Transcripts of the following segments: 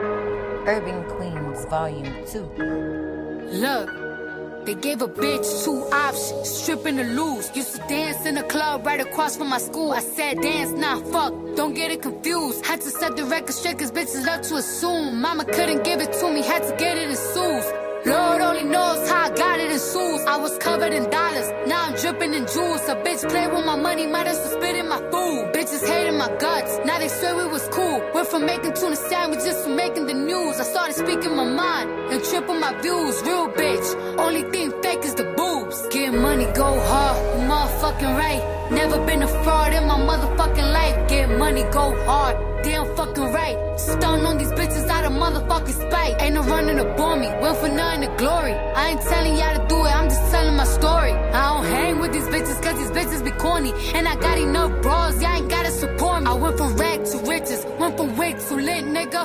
Urban Queens, Volume 2. Look, they gave a bitch two options, stripping or lose. Used to dance in a club right across from my school. I said dance, nah, fuck, don't get it confused. Had to set the record straight cause bitches love to assume. Mama couldn't give it to me, had to get it in Sue's. Lord only knows how I got it in shoes. I was covered in dollars, now I'm dripping in jewels. A bitch play with my money, might as well spit in my food. Bitches hating my guts, now they swear it was cool. From making tuna sandwiches to making the news. I started speaking my mind and triple my views. Real bitch, only thing fake is the boobs. Get money, go hard, motherfucking right. Never been a fraud in my motherfucking life. Get money, go hard damn fucking right. Stun on these bitches out of motherfucking spite. Ain't no running to bore me, went for nothing to glory. I ain't telling y'all to do it, I'm just telling my story. I don't hang with these bitches cause these bitches be corny. And I got enough bras, y'all ain't gotta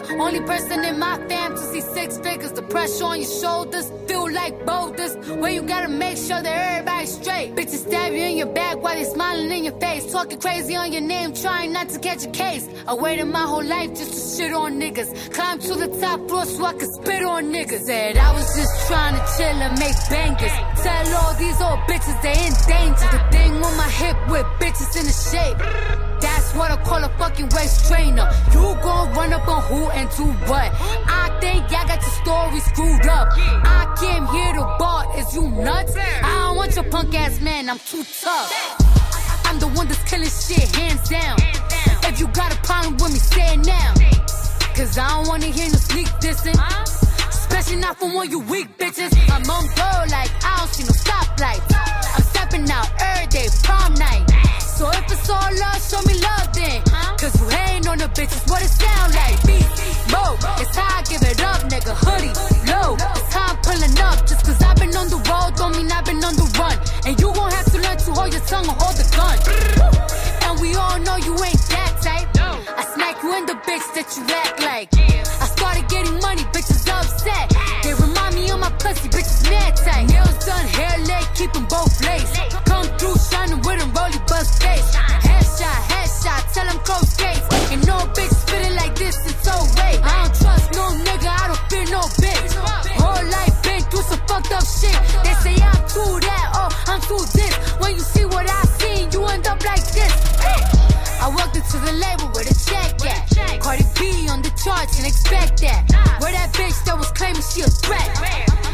nigga. Only person in my fam to see six figures. The pressure on your shoulders feel like boulders. Where you gotta make sure that everybody's straight. Bitches stab you in your back while they smiling in your face. Talking crazy on your name, trying not to catch a case. I waited my whole life just to shit on niggas. Climb to the top floor so I could spit on niggas. Said I was just trying to chill and make bangers. Tell all these old bitches they in danger. The thing on my hip with bitches in the shape. Fucking waist trainer. You gon' run up on who and do what? I think y'all got your story screwed up. I came here to bar, is you nuts? I don't want your punk ass man, I'm too tough. I'm the one that's killing shit, hands down. If you got a problem with me, say it now. Cause I don't wanna hear no sneak dissing. Especially not from one you weak bitches. I'm on go like I don't see no stoplights. So if it's all love, show me love then. Cause you ain't on the bitches, what it sound like. Beat, mo, it's how I give it up, nigga. Hoodie, low, it's how I'm pulling up. Just cause I've been on the road, don't mean I've been on the run. And you gon' have to learn to hold your tongue or hold the gun. And we all know you ain't that type. I smack you in the bitch that you act like. I started getting money, bitches upset. They remind me of my pussy, bitches mad tight. Nails done, hair laid, keep both up shit. They say I'm too that, oh, I'm too this. When you see what I seen, you end up like this. I walked into the label with a check at. Cardi B on the charts and expect that. Where that bitch that was claiming she a threat.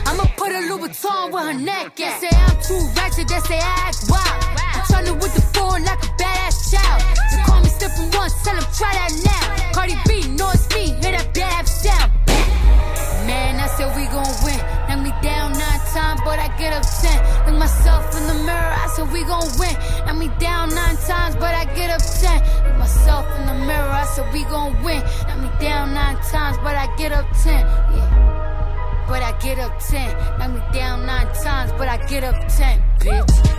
I'ma put a Louboutin with her neck at. Say I'm too ratchet, they say I act wild. I'm trying with the phone like a badass child. They call me stepping once, tell them try that now. Cardi B, know it's me, I get up ten. Look myself in the mirror, I said we gon' win. Knock me down nine times, but I get up ten. Look myself in the mirror, I said we gon' win. Knock me down nine times, but I get up ten. Yeah. But I get up ten. Knock me down nine times, but I get up ten, bitch.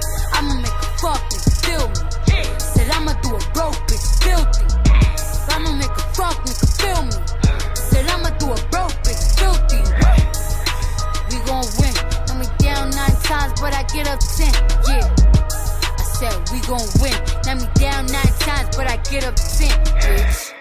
we gon' win. Knock me down nine times, but I get up ten, bitch.